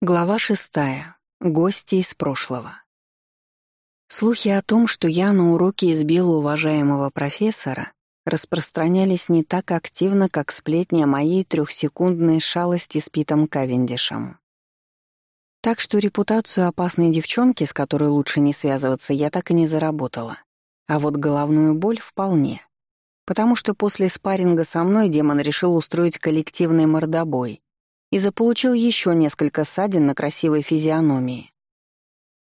Глава шестая. Гости из прошлого. Слухи о том, что я на уроке избила уважаемого профессора, распространялись не так активно, как сплетни о моей трехсекундной шалости с Питом Кавендишем. Так что репутацию опасной девчонки, с которой лучше не связываться, я так и не заработала. А вот головную боль вполне. Потому что после спарринга со мной демон решил устроить коллективный мордобой — и заполучил еще несколько ссадин на красивой физиономии.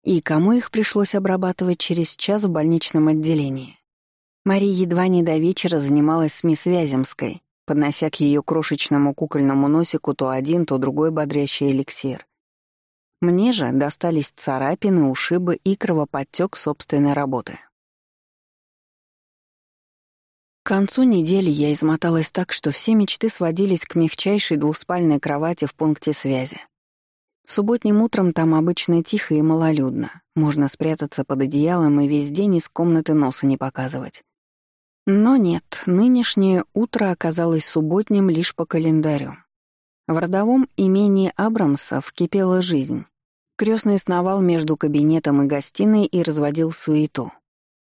И кому их пришлось обрабатывать через час в больничном отделении? Мария едва не до вечера занималась с мисс Вяземской, поднося к ее крошечному кукольному носику то один, то другой бодрящий эликсир. Мне же достались царапины, ушибы и кровоподтек собственной работы. К концу недели я измоталась так, что все мечты сводились к мягчайшей двуспальной кровати в пункте связи. Субботним утром там обычно тихо и малолюдно. Можно спрятаться под одеялом и весь день из комнаты носа не показывать. Но нет, нынешнее утро оказалось субботним лишь по календарю. В родовом имении Абрамсов кипела жизнь. Крестный сновал между кабинетом и гостиной и разводил суету.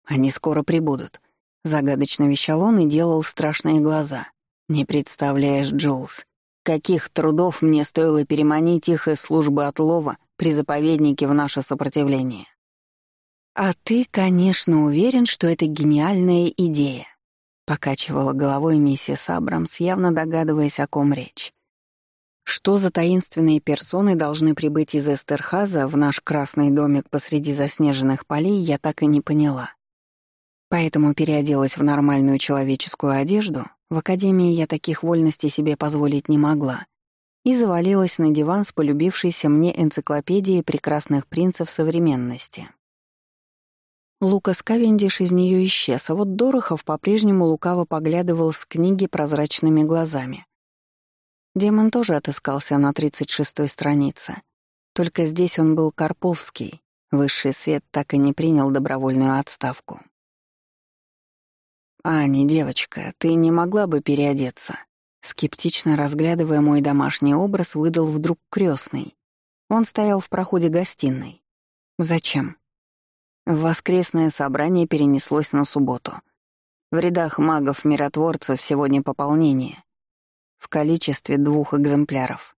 Они скоро прибудут. Загадочно вещал он и делал страшные глаза. «Не представляешь, Джулс, каких трудов мне стоило переманить их из службы отлова при заповеднике в наше сопротивление». «А ты, конечно, уверен, что это гениальная идея», — покачивала головой миссис Абрамс, явно догадываясь, о ком речь. Что за таинственные персоны должны прибыть из Эстерхаза в наш красный домик посреди заснеженных полей, я так и не поняла. Поэтому переоделась в нормальную человеческую одежду, в академии я таких вольностей себе позволить не могла, и завалилась на диван с полюбившейся мне энциклопедией прекрасных принцев современности. Лукас Кавендиш из нее исчез, а вот Дорохов по-прежнему лукаво поглядывал с книги прозрачными глазами. Демон тоже отыскался на 36-й странице. Только здесь он был Карповский. Высший свет так и не принял добровольную отставку. «Ани, девочка, ты не могла бы переодеться?» Скептично разглядывая мой домашний образ, выдал вдруг крестный. Он стоял в проходе гостиной. «Зачем?» Воскресное собрание перенеслось на субботу. В рядах магов-миротворцев сегодня пополнение. В количестве двух экземпляров.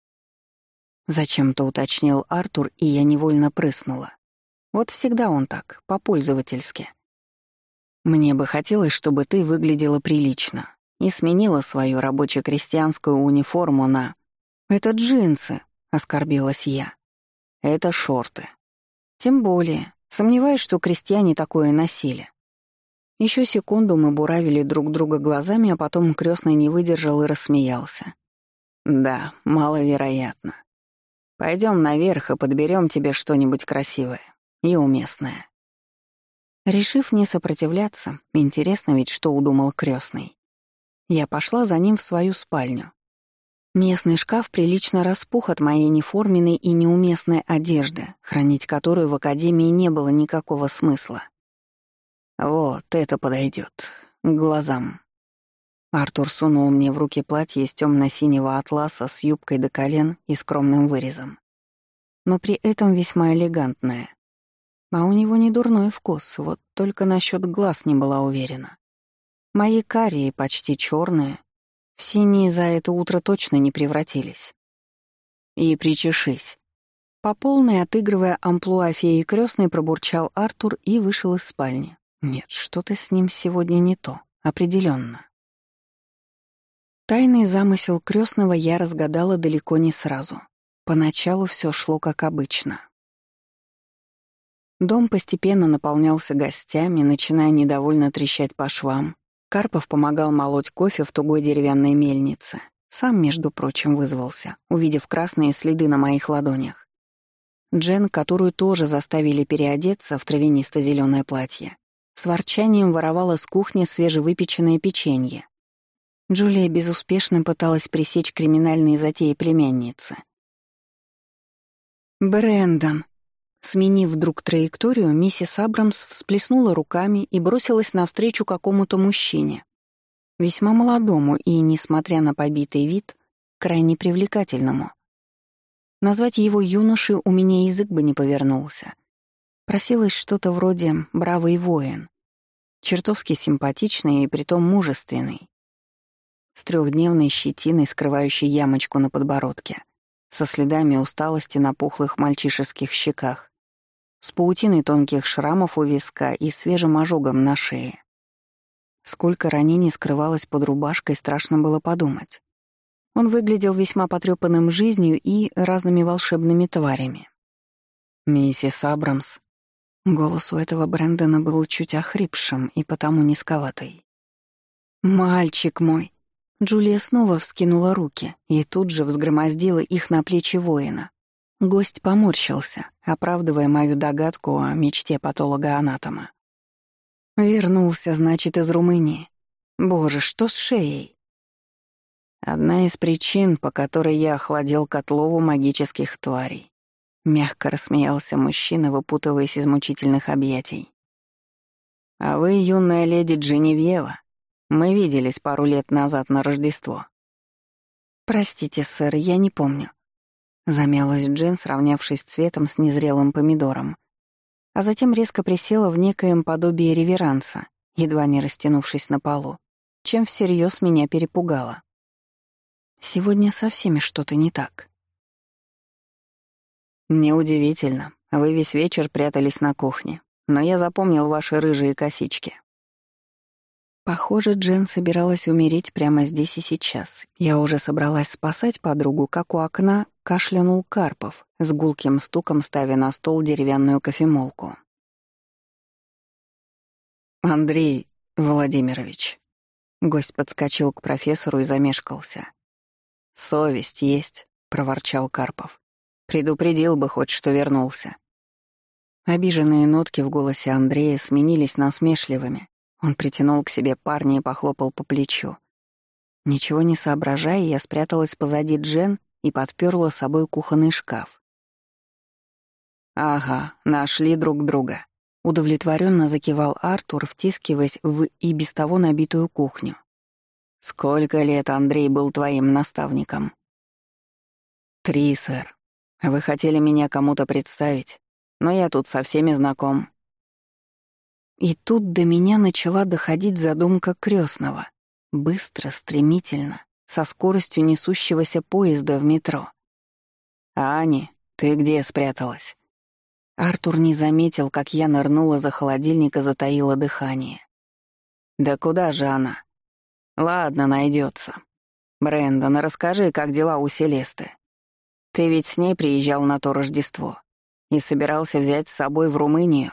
Зачем-то уточнил Артур, и я невольно прыснула. Вот всегда он так, по-пользовательски. Мне бы хотелось, чтобы ты выглядела прилично и сменила свою рабоче-крестьянскую униформу на... «Это джинсы», — оскорбилась я. «Это шорты». Тем более, сомневаюсь, что крестьяне такое носили. Еще секунду мы буравили друг друга глазами, а потом крестный не выдержал и рассмеялся. «Да, маловероятно. Пойдем наверх и подберем тебе что-нибудь красивое и уместное». Решив не сопротивляться, интересно ведь, что удумал крестный. Я пошла за ним в свою спальню. Местный шкаф прилично распух от моей неформенной и неуместной одежды, хранить которую в академии не было никакого смысла. Вот это подойдет к глазам. Артур сунул мне в руки платье из темно-синего атласа с юбкой до колен и скромным вырезом. Но при этом весьма элегантное. А у него не дурной вкус, вот только насчет глаз не была уверена. Мои карие, почти черные, в синие за это утро точно не превратились. И причешись. По полной, отыгрывая амплуа феи крестной, пробурчал Артур и вышел из спальни. Нет, что-то с ним сегодня не то, определенно. Тайный замысел крестного я разгадала далеко не сразу. Поначалу все шло как обычно. Дом постепенно наполнялся гостями, начиная недовольно трещать по швам. Карпов помогал молоть кофе в тугой деревянной мельнице. Сам, между прочим, вызвался, увидев красные следы на моих ладонях. Джен, которую тоже заставили переодеться в травянисто-зеленое платье, с ворчанием воровала с кухни свежевыпеченное печенье. Джулия безуспешно пыталась пресечь криминальные затеи племянницы. «Брэндон», Сменив вдруг траекторию, миссис Абрамс всплеснула руками и бросилась навстречу какому-то мужчине. Весьма молодому и, несмотря на побитый вид, крайне привлекательному. Назвать его юношей у меня язык бы не повернулся. Просилось что-то вроде «бравый воин». Чертовски симпатичный и притом мужественный. С трехдневной щетиной, скрывающей ямочку на подбородке. Со следами усталости на пухлых мальчишеских щеках. С паутиной тонких шрамов у виска и свежим ожогом на шее. Сколько ранений скрывалось под рубашкой, страшно было подумать. Он выглядел весьма потрепанным жизнью и разными волшебными тварями. «Миссис Абрамс». Голос у этого Брэндона был чуть охрипшим и потому низковатый. «Мальчик мой!» Джулия снова вскинула руки и тут же взгромоздила их на плечи воина. Гость поморщился, оправдывая мою догадку о мечте патолога-анатома. Вернулся, значит, из Румынии. Боже, что с шеей? Одна из причин, по которой я охладил Котлову магических тварей. Мягко рассмеялся мужчина, выпутываясь из мучительных объятий. А вы, юная леди Дженевьева, мы виделись пару лет назад на Рождество. Простите, сэр, я не помню. Замялась Джен, сравнявшись цветом с незрелым помидором а затем резко присела в некоем подобие реверанса, едва не растянувшись на полу, чем всерьез меня перепугало. Сегодня со всеми что-то не так. Неудивительно, вы весь вечер прятались на кухне, но я запомнил ваши рыжие косички. Похоже, Джен собиралась умереть прямо здесь и сейчас. Я уже собралась спасать подругу, как у окна кашлянул Карпов, с гулким стуком ставя на стол деревянную кофемолку. «Андрей Владимирович». Гость подскочил к профессору и замешкался. «Совесть есть», — проворчал Карпов. «Предупредил бы хоть, что вернулся». Обиженные нотки в голосе Андрея сменились насмешливыми. Он притянул к себе парня и похлопал по плечу. Ничего не соображая, я спряталась позади Джен и подперла собой кухонный шкаф. «Ага, нашли друг друга», — удовлетворенно закивал Артур, втискиваясь в и без того набитую кухню. «Сколько лет Андрей был твоим наставником?» «Три, сэр. Вы хотели меня кому-то представить, но я тут со всеми знаком». И тут до меня начала доходить задумка крестного. Быстро, стремительно, со скоростью несущегося поезда в метро. «Ани, ты где спряталась?» Артур не заметил, как я нырнула за холодильник и затаила дыхание. «Да куда же она?» «Ладно, найдется. Брэндон, расскажи, как дела у Селесты. Ты ведь с ней приезжал на то Рождество и собирался взять с собой в Румынию?»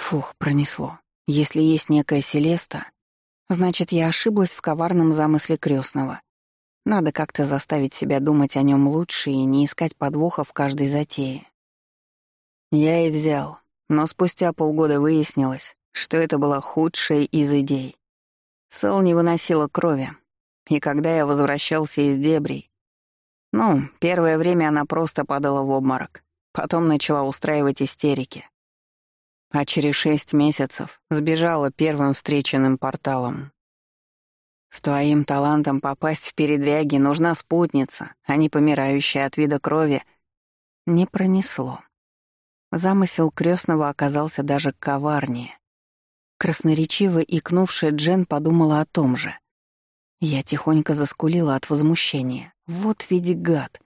Фух, пронесло. Если есть некая Селеста, Значит, я ошиблась в коварном замысле крестного. Надо как-то заставить себя думать о нем лучше и не искать подвоха в каждой затее. Я и взял, но спустя полгода выяснилось, что это была худшая из идей. Сэл не выносила крови, и когда я возвращался из дебрей, ну, первое время она просто падала в обморок, потом начала устраивать истерики а через шесть месяцев сбежала первым встреченным порталом. С твоим талантом попасть в передряги нужна спутница, а не помирающая от вида крови. Не пронесло. Замысел крестного оказался даже коварнее. Красноречиво икнувшая Джен подумала о том же. Я тихонько заскулила от возмущения. Вот ведь гад.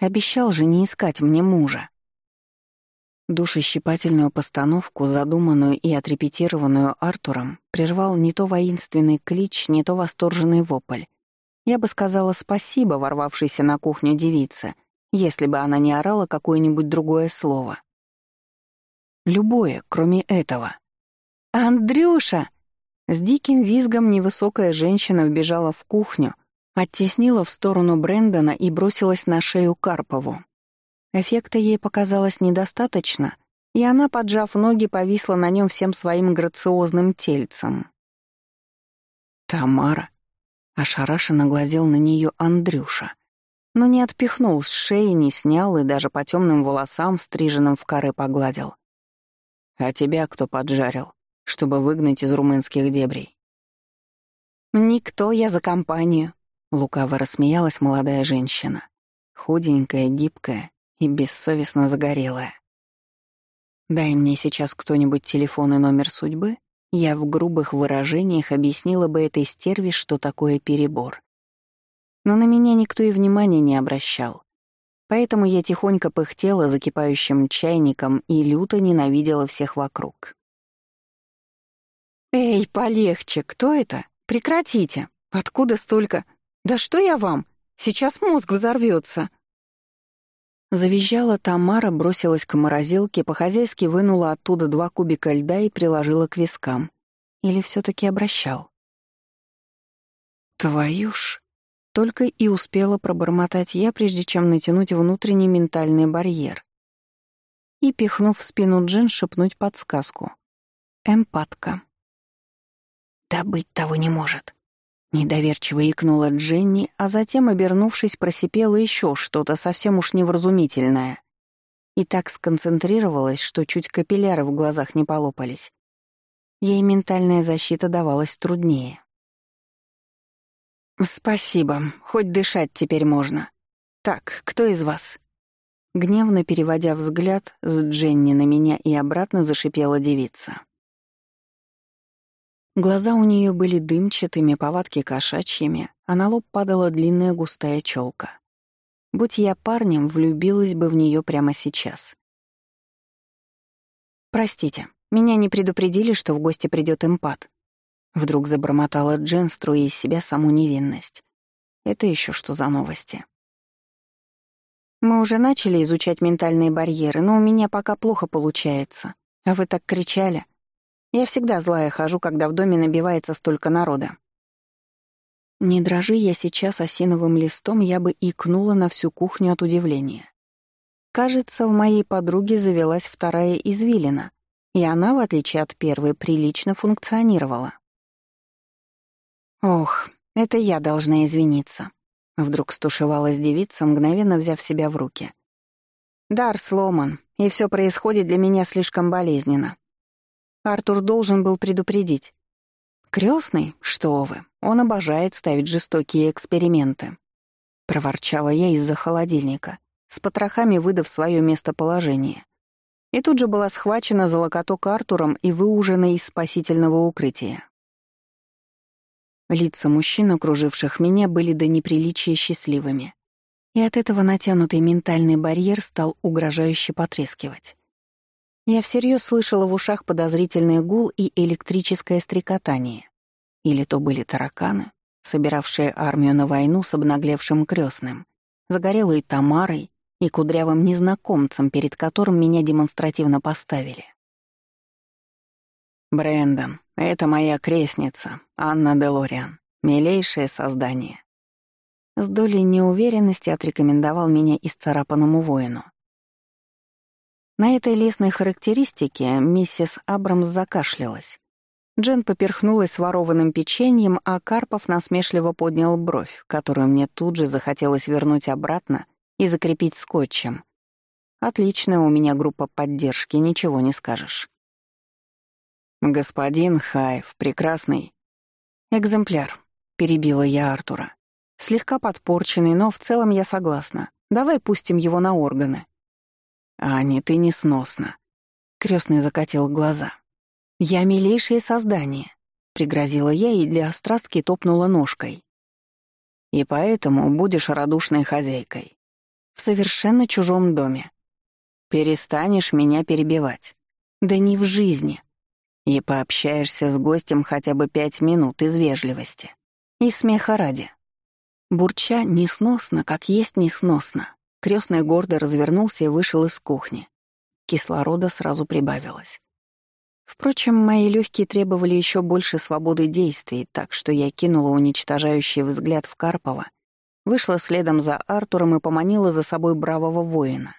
Обещал же не искать мне мужа. Душещипательную постановку, задуманную и отрепетированную Артуром, прервал не то воинственный клич, не то восторженный вопль. Я бы сказала спасибо ворвавшейся на кухню девице, если бы она не орала какое-нибудь другое слово. Любое, кроме этого. «Андрюша!» С диким визгом невысокая женщина вбежала в кухню, оттеснила в сторону Брэндона и бросилась на шею Карпову. Эффекта ей показалось недостаточно, и она, поджав ноги, повисла на нем всем своим грациозным тельцем. «Тамара?» — ошарашенно глазел на нее Андрюша, но не отпихнул с шеи, не снял и даже по темным волосам, стриженным в коры, погладил. «А тебя кто поджарил, чтобы выгнать из румынских дебрей?» «Никто, я за компанию», — лукаво рассмеялась молодая женщина. худенькая, гибкая и бессовестно загорелая. Дай мне сейчас кто-нибудь телефон и номер судьбы, я в грубых выражениях объяснила бы этой стерве, что такое перебор. Но на меня никто и внимания не обращал. Поэтому я тихонько пыхтела закипающим чайником и люто ненавидела всех вокруг. «Эй, полегче, кто это? Прекратите! Откуда столько? Да что я вам? Сейчас мозг взорвется!» Завизжала Тамара, бросилась к морозилке, по-хозяйски вынула оттуда два кубика льда и приложила к вискам. Или все таки обращал? «Твою ж!» Только и успела пробормотать я, прежде чем натянуть внутренний ментальный барьер. И, пихнув в спину Джин, шепнуть подсказку. «Эмпатка». «Да быть того не может», — недоверчиво икнула Дженни, а затем, обернувшись, просипела еще что-то совсем уж невразумительное. И так сконцентрировалась, что чуть капилляры в глазах не полопались. Ей ментальная защита давалась труднее. «Спасибо, хоть дышать теперь можно. Так, кто из вас?» Гневно переводя взгляд с Дженни на меня и обратно зашипела девица. Глаза у нее были дымчатыми, повадки кошачьими, а на лоб падала длинная густая челка. Будь я парнем, влюбилась бы в нее прямо сейчас. «Простите, меня не предупредили, что в гости придет эмпат», Вдруг забормотала Джен, строя из себя саму невинность. Это еще что за новости? Мы уже начали изучать ментальные барьеры, но у меня пока плохо получается. А вы так кричали. Я всегда злая хожу, когда в доме набивается столько народа. Не дрожи я сейчас осиновым листом, я бы икнула на всю кухню от удивления. Кажется, в моей подруге завелась вторая извилина, и она, в отличие от первой, прилично функционировала. «Ох, это я должна извиниться», — вдруг стушевалась девица, мгновенно взяв себя в руки. «Дар сломан, и все происходит для меня слишком болезненно. Артур должен был предупредить. Крестный, что вы, он обожает ставить жестокие эксперименты», — проворчала я из-за холодильника, с потрохами выдав свое местоположение. И тут же была схвачена за локоток Артуром и выужена из спасительного укрытия. Лица мужчин, окруживших меня, были до неприличия счастливыми. И от этого натянутый ментальный барьер стал угрожающе потрескивать. Я всерьез слышала в ушах подозрительный гул и электрическое стрекотание. Или то были тараканы, собиравшие армию на войну с обнаглевшим крестным, загорелой Тамарой и кудрявым незнакомцем, перед которым меня демонстративно поставили. Брэндон, это моя крестница, Анна Делориан, милейшее создание. С долей неуверенности отрекомендовал меня исцарапанному воину. На этой лесной характеристике миссис Абрамс закашлялась. Джен поперхнулась ворованным печеньем, а Карпов насмешливо поднял бровь, которую мне тут же захотелось вернуть обратно и закрепить скотчем. Отличная у меня группа поддержки, ничего не скажешь. «Господин Хайв, прекрасный». «Экземпляр», — перебила я Артура. «Слегка подпорченный, но в целом я согласна. Давай пустим его на органы». «Ани, ты несносна», — крестный закатил глаза. «Я милейшее создание», — пригрозила я и для острастки топнула ножкой. «И поэтому будешь радушной хозяйкой. В совершенно чужом доме. Перестанешь меня перебивать. Да не в жизни и пообщаешься с гостем хотя бы пять минут из вежливости. И смеха ради. Бурча несносно, как есть несносно. Крестный гордо развернулся и вышел из кухни. Кислорода сразу прибавилось. Впрочем, мои легкие требовали еще больше свободы действий, так что я кинула уничтожающий взгляд в Карпова, вышла следом за Артуром и поманила за собой бравого воина.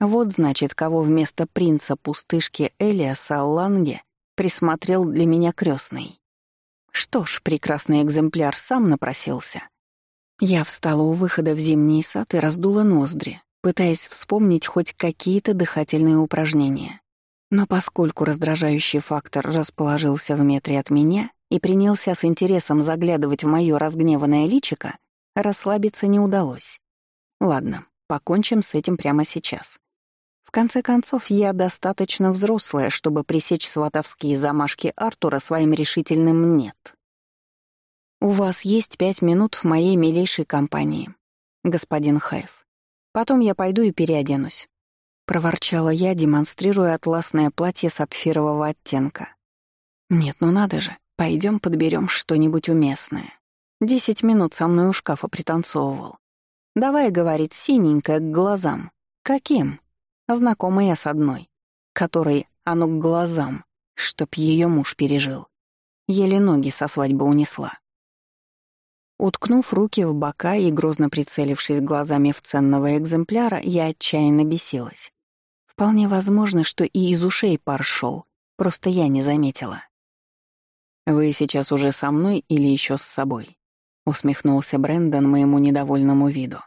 Вот, значит, кого вместо принца пустышки Элиаса Ланге присмотрел для меня крестный. Что ж, прекрасный экземпляр сам напросился. Я встала у выхода в зимний сад и раздула ноздри, пытаясь вспомнить хоть какие-то дыхательные упражнения. Но поскольку раздражающий фактор расположился в метре от меня и принялся с интересом заглядывать в моё разгневанное личико, расслабиться не удалось. Ладно, покончим с этим прямо сейчас. В конце концов, я достаточно взрослая, чтобы пресечь сватовские замашки Артура своим решительным «нет». «У вас есть пять минут в моей милейшей компании, господин Хайф. Потом я пойду и переоденусь», — проворчала я, демонстрируя атласное платье сапфирового оттенка. «Нет, ну надо же, пойдем подберем что-нибудь уместное. Десять минут со мной у шкафа пританцовывал. Давай, — говорит, — синенькое к глазам. Каким?» Знакомая с одной, которой оно к глазам, чтоб ее муж пережил. Еле ноги со свадьбы унесла. Уткнув руки в бока и грозно прицелившись глазами в ценного экземпляра, я отчаянно бесилась. Вполне возможно, что и из ушей пар шел, просто я не заметила. «Вы сейчас уже со мной или еще с собой?» — усмехнулся Брэндон моему недовольному виду.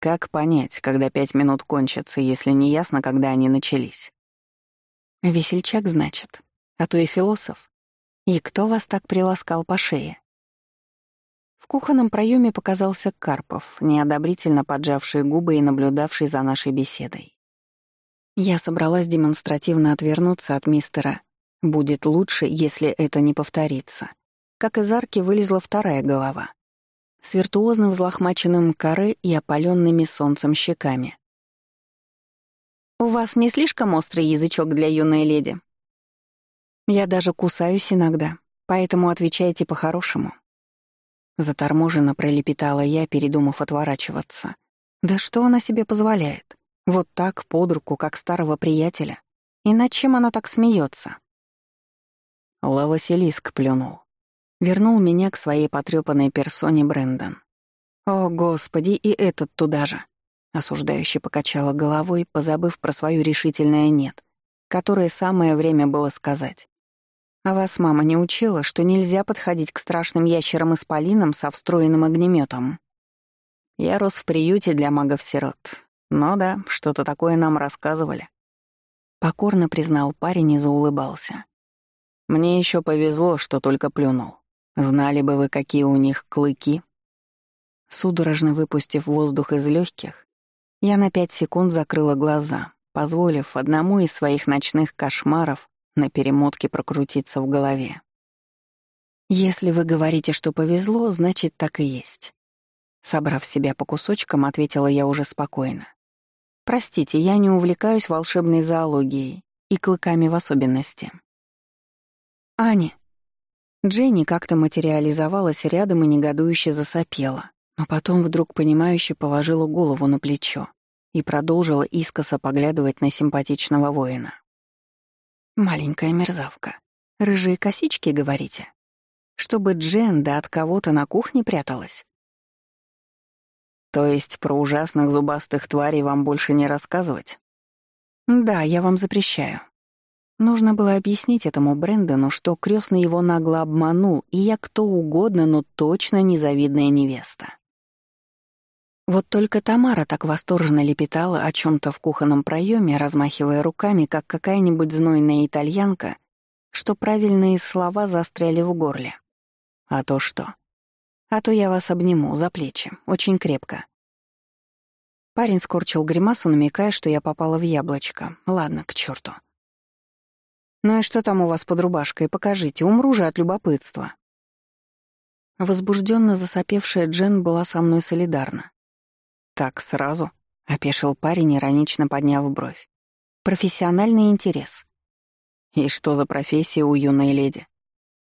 Как понять, когда пять минут кончатся, если не ясно, когда они начались? Весельчак, значит, а то и философ. И кто вас так приласкал по шее? Кухонном проеме показался Карпов, неодобрительно поджавший губы и наблюдавший за нашей беседой. Я собралась демонстративно отвернуться от мистера «Будет лучше, если это не повторится». Как из арки вылезла вторая голова с виртуозно взлохмаченным каре и опаленными солнцем щеками. «У вас не слишком острый язычок для юной леди?» «Я даже кусаюсь иногда, поэтому отвечайте по-хорошему». Заторможенно пролепетала я, передумав отворачиваться. «Да что она себе позволяет? Вот так, под руку, как старого приятеля. И над чем она так смеется? Ла Василиск плюнул. Вернул меня к своей потрёпанной персоне Брэндон. «О, Господи, и этот туда же!» Осуждающе покачала головой, позабыв про свою решительное «нет», которое самое время было сказать. «А вас мама не учила, что нельзя подходить к страшным ящерам-исполинам со встроенным огнеметом?» Я рос в приюте для магов-сирот. Но да, что-то такое нам рассказывали. Покорно признал парень и заулыбался. Мне еще повезло, что только плюнул. Знали бы вы, какие у них клыки. Судорожно выпустив воздух из легких, я на пять секунд закрыла глаза, позволив одному из своих ночных кошмаров на перемотке прокрутиться в голове. «Если вы говорите, что повезло, значит, так и есть». Собрав себя по кусочкам, ответила я уже спокойно. «Простите, я не увлекаюсь волшебной зоологией и клыками в особенности». «Аня, Дженни как-то материализовалась рядом и негодующе засопела, но потом вдруг понимающе положила голову на плечо и продолжила искоса поглядывать на симпатичного воина. «Маленькая мерзавка. Рыжие косички, говорите? Чтобы Джен да от кого-то на кухне пряталась?» «То есть про ужасных зубастых тварей вам больше не рассказывать?» «Да, я вам запрещаю. Нужно было объяснить этому Брэндону, что крестный его нагло обманул, и я кто угодно, но точно незавидная невеста. Вот только Тамара так восторженно лепетала о чем то в кухонном проеме, размахивая руками, как какая-нибудь знойная итальянка, что правильные слова застряли в горле. А то что? А то я вас обниму за плечи, очень крепко. Парень скорчил гримасу, намекая, что я попала в яблочко. Ладно, к черту. «Ну и что там у вас под рубашкой? Покажите, умру же от любопытства». Возбужденно засопевшая Джен была со мной солидарна. «Так сразу?» — опешил парень, иронично подняв бровь. «Профессиональный интерес». «И что за профессия у юной леди?»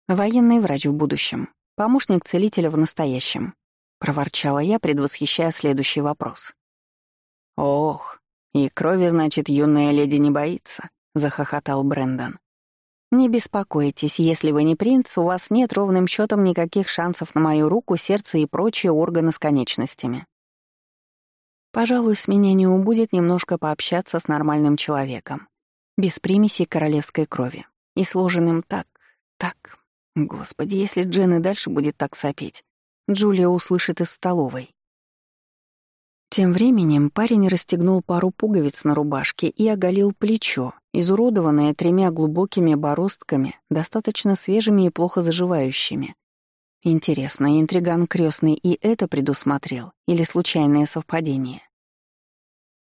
«Военный врач в будущем, помощник целителя в настоящем», — проворчала я, предвосхищая следующий вопрос. «Ох, и крови, значит, юная леди не боится?» захохотал Брендон. Не беспокойтесь, если вы не принц, у вас нет ровным счетом никаких шансов на мою руку, сердце и прочие органы с конечностями. Пожалуй, с меня не убудет немножко пообщаться с нормальным человеком, без примесей королевской крови, и сложенным так, так. Господи, если Джен и дальше будет так сопеть, Джулия услышит из столовой. Тем временем парень расстегнул пару пуговиц на рубашке и оголил плечо, изуродованное тремя глубокими бороздками, достаточно свежими и плохо заживающими. Интересно, интриган крестный и это предусмотрел или случайное совпадение?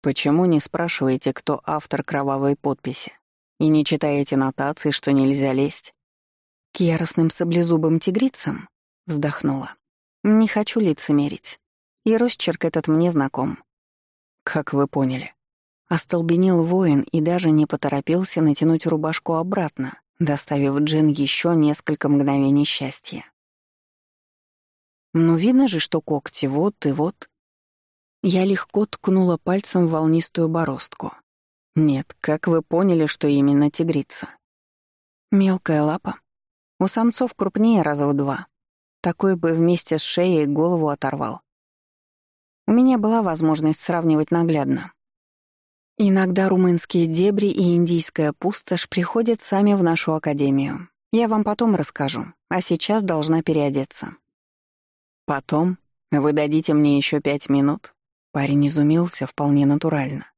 Почему не спрашиваете, кто автор кровавой подписи? И не читаете нотации, что нельзя лезть? К яростным саблезубым тигрицам? Вздохнула. Не хочу лицемерить. И росчерк этот мне знаком. Как вы поняли. Остолбенел воин и даже не поторопился натянуть рубашку обратно, доставив Джин еще несколько мгновений счастья. Ну, видно же, что когти вот и вот. Я легко ткнула пальцем в волнистую бороздку. Нет, как вы поняли, что именно тигрица? Мелкая лапа. У самцов крупнее раза в два. Такой бы вместе с шеей голову оторвал. У меня была возможность сравнивать наглядно. Иногда румынские дебри и индийская пустошь приходят сами в нашу академию. Я вам потом расскажу, а сейчас должна переодеться. Потом? Вы дадите мне еще пять минут? Парень изумился вполне натурально.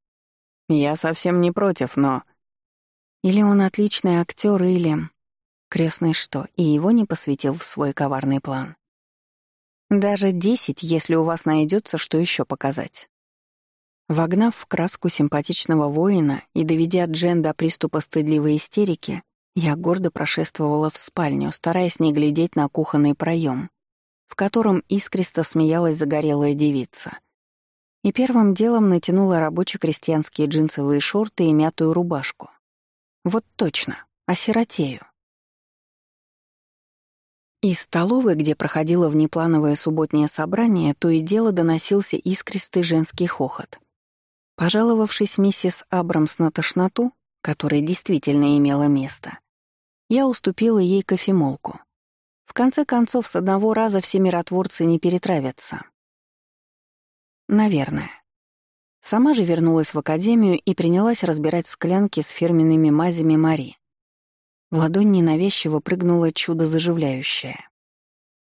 Я совсем не против, но... Или он отличный актер, или... Крестный что, и его не посвятил в свой коварный план. Даже десять, если у вас найдется, что еще показать. Вогнав в краску симпатичного воина и доведя Джен до приступа стыдливой истерики, я гордо прошествовала в спальню, стараясь не глядеть на кухонный проем, в котором искристо смеялась загорелая девица. И первым делом натянула рабоче-крестьянские джинсовые шорты и мятую рубашку. Вот точно, осиротею. Из столовой, где проходило внеплановое субботнее собрание, то и дело доносился искристый женский хохот. Пожаловавшись миссис Абрамс на тошноту, которая действительно имела место, я уступила ей кофемолку — в конце концов, с одного раза все миротворцы не перетравятся. Наверное. Сама же вернулась в академию и принялась разбирать склянки с фирменными мазями Мари. В ладонь ненавязчиво прыгнуло чудо заживляющее.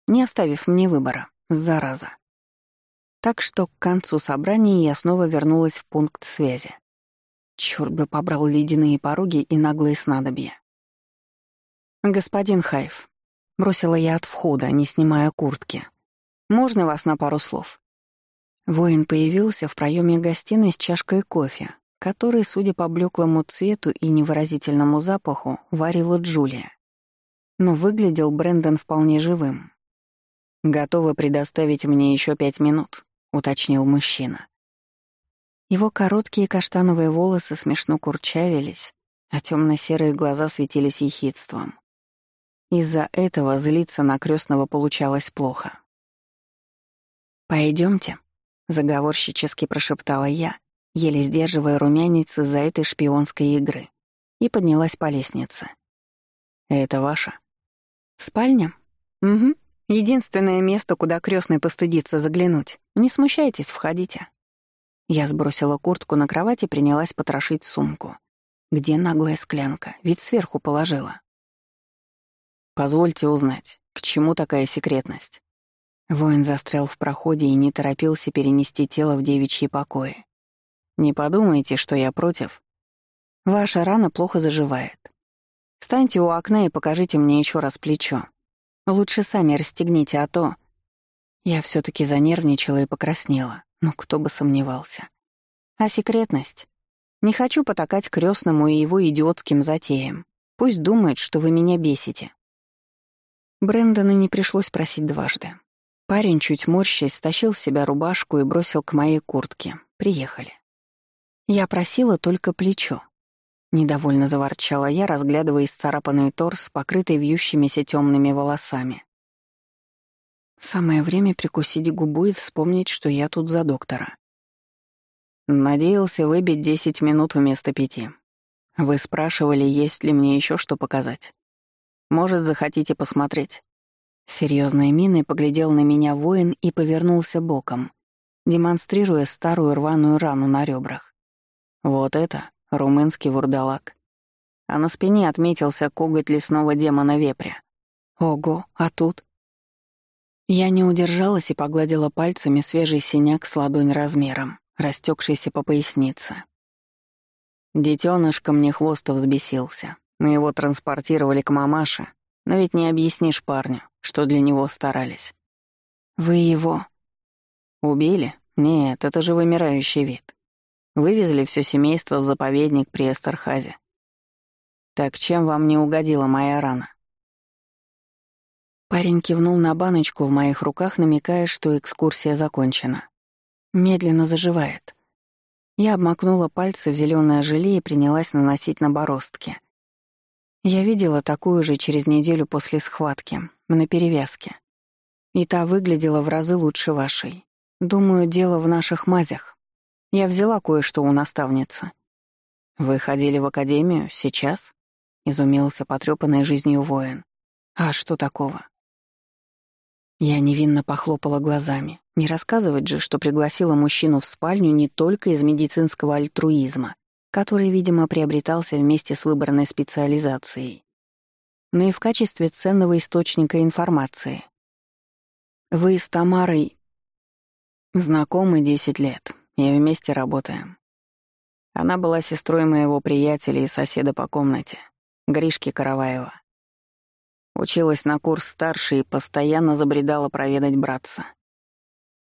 Не оставив мне выбора, зараза. Так что к концу собрания я снова вернулась в пункт связи. Чёрт бы побрал ледяные пороги и наглые снадобья. «Господин Хайф, Бросила я от входа, не снимая куртки. «Можно вас на пару слов?» Воин появился в проеме гостиной с чашкой кофе, который, судя по блеклому цвету и невыразительному запаху, варила Джулия. Но выглядел Брэндон вполне живым. «Готовы предоставить мне еще пять минут», — уточнил мужчина. Его короткие каштановые волосы смешно курчавились, а темно-серые глаза светились ехидством. Из-за этого злиться на крестного получалось плохо. Пойдемте, заговорщически прошептала я, еле сдерживая румянец из-за этой шпионской игры, и поднялась по лестнице. «Это ваша?» «Спальня?» «Угу. Единственное место, куда крестный постыдится заглянуть. Не смущайтесь, входите». Я сбросила куртку на кровать и принялась потрошить сумку. Где наглая склянка? Ведь сверху положила. Позвольте узнать, к чему такая секретность?» Воин застрял в проходе и не торопился перенести тело в девичьи покои. «Не подумайте, что я против. Ваша рана плохо заживает. Встаньте у окна и покажите мне еще раз плечо. Лучше сами расстегните, а то...» Я все таки занервничала и покраснела, но кто бы сомневался. А секретность? Не хочу потакать крестному и его идиотским затеям. Пусть думает, что вы меня бесите. Брэндона не пришлось просить дважды. Парень, чуть морщась, стащил с себя рубашку и бросил к моей куртке. Приехали. Я просила только плечо. Недовольно заворчала я, разглядывая исцарапанный торс, покрытый вьющимися темными волосами. Самое время прикусить губу и вспомнить, что я тут за доктора. Надеялся выбить десять минут вместо пяти. Вы спрашивали, есть ли мне еще что показать. Может, захотите посмотреть?» Серьезной миной поглядел на меня воин и повернулся боком, демонстрируя старую рваную рану на ребрах. Вот это румынский вурдалак. А на спине отметился коготь лесного демона-вепря. Ого, а тут? Я не удержалась и погладила пальцами свежий синяк с ладонь размером, растекшийся по пояснице. Детёнышка мне хвоста взбесился, мы его транспортировали к мамаше, Но ведь не объяснишь парню, что для него старались. Вы его... Убили? Нет, это же вымирающий вид. Вывезли все семейство в заповедник при Эстерхазе. Так чем вам не угодила моя рана? Парень кивнул на баночку в моих руках, намекая, что экскурсия закончена. Медленно заживает. Я обмакнула пальцы в зеленое желе и принялась наносить на бороздки. Я видела такую же через неделю после схватки, на перевязке. И та выглядела в разы лучше вашей. Думаю, дело в наших мазях. Я взяла кое-что у наставницы. Вы ходили в академию сейчас? Изумился потрёпанный жизнью воин. А что такого? Я невинно похлопала глазами. Не рассказывать же, что пригласила мужчину в спальню не только из медицинского альтруизма, который, видимо, приобретался вместе с выбранной специализацией, но и в качестве ценного источника информации. Вы с Тамарой знакомы 10 лет, и вместе работаем. Она была сестрой моего приятеля и соседа по комнате, Гришки Караваева. Училась на курс старше и постоянно забредала проведать братца.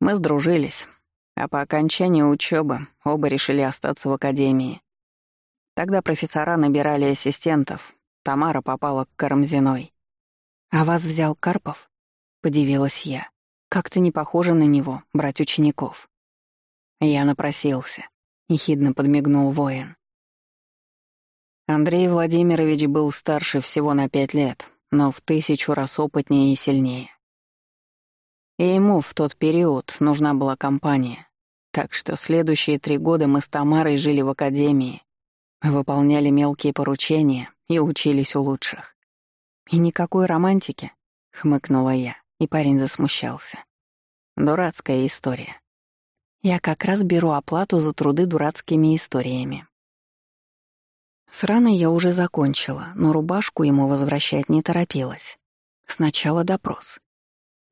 Мы сдружились, а по окончании учебы оба решили остаться в академии. Тогда профессора набирали ассистентов, Тамара попала к Карамзиной. «А вас взял Карпов?» — подивилась я. «Как-то не похоже на него, брать учеников». Я напросился, — ехидно подмигнул воин. Андрей Владимирович был старше всего на пять лет, но в тысячу раз опытнее и сильнее. И ему в тот период нужна была компания. Так что следующие три года мы с Тамарой жили в академии, выполняли мелкие поручения и учились у лучших. «И никакой романтики», — хмыкнула я, и парень засмущался. Дурацкая история. Я как раз беру оплату за труды дурацкими историями. С раной я уже закончила, но рубашку ему возвращать не торопилась. Сначала допрос.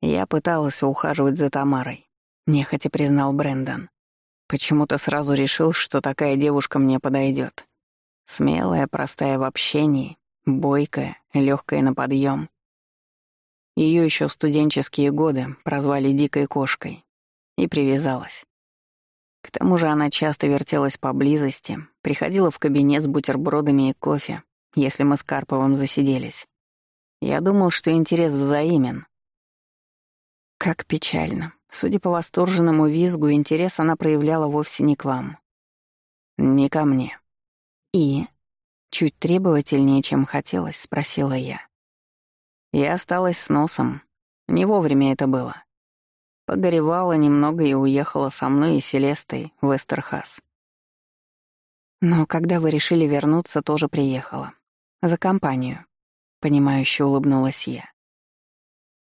Я пыталась ухаживать за Тамарой, нехотя признал Брэндон. Почему-то сразу решил, что такая девушка мне подойдет. Смелая, простая в общении, бойкая, легкая на подъем. Ее еще в студенческие годы прозвали «дикой кошкой» и привязалась. К тому же она часто вертелась поблизости, приходила в кабинет с бутербродами и кофе, если мы с Карповым засиделись. Я думал, что интерес взаимен. Как печально. Судя по восторженному визгу, интерес она проявляла вовсе не к вам. Не ко мне. И, чуть требовательнее, чем хотелось, спросила я. Я осталась с носом. Не вовремя это было. Погоревала немного и уехала со мной и Селестой в Эстерхас. Но когда вы решили вернуться, тоже приехала. За компанию. Понимающе улыбнулась я.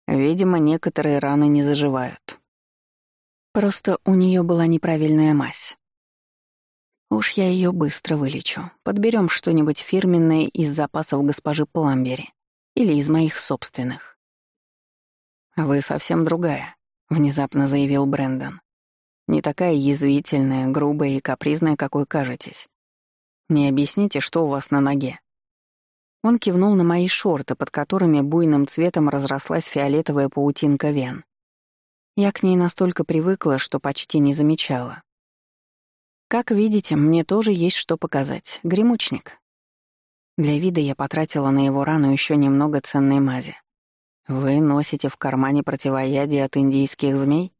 Видимо, некоторые раны не заживают. Просто у нее была неправильная мазь. Уж я ее быстро вылечу. Подберем что-нибудь фирменное из запасов госпожи Пламбери или из моих собственных. Вы совсем другая, внезапно заявил Брэндон. Не такая язвительная, грубая и капризная, какой кажетесь. Не объясните, что у вас на ноге?» Он кивнул на мои шорты, под которыми буйным цветом разрослась фиолетовая паутинка вен. Я к ней настолько привыкла, что почти не замечала. Как видите, мне тоже есть что показать. Гремучник. Для вида я потратила на его рану еще немного ценной мази. Вы носите в кармане противоядие от индийских змей?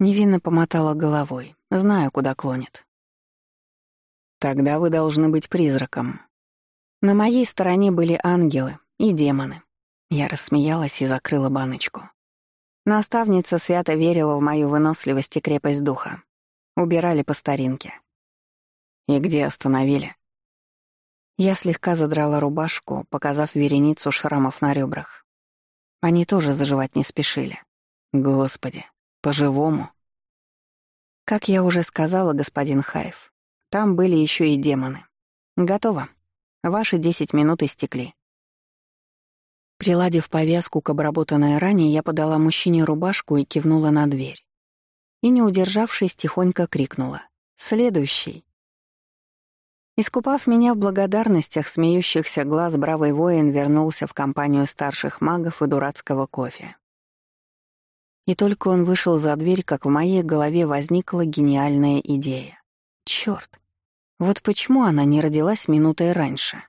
Невинно помотала головой, знаю, куда клонит. Тогда вы должны быть призраком. На моей стороне были ангелы и демоны. Я рассмеялась и закрыла баночку. Наставница свято верила в мою выносливость и крепость духа. Убирали по старинке. И где остановили? Я слегка задрала рубашку, показав вереницу шрамов на ребрах. Они тоже заживать не спешили. Господи, по-живому. Как я уже сказала, господин Хайф, там были еще и демоны. Готово. Ваши десять минут истекли. Приладив повязку к обработанной ране, я подала мужчине рубашку и кивнула на дверь. И, не удержавшись, тихонько крикнула. «Следующий!» Искупав меня в благодарностях смеющихся глаз, бравый воин вернулся в компанию старших магов и дурацкого кофе. И только он вышел за дверь, как в моей голове возникла гениальная идея. Чёрт! Вот почему она не родилась минутой раньше.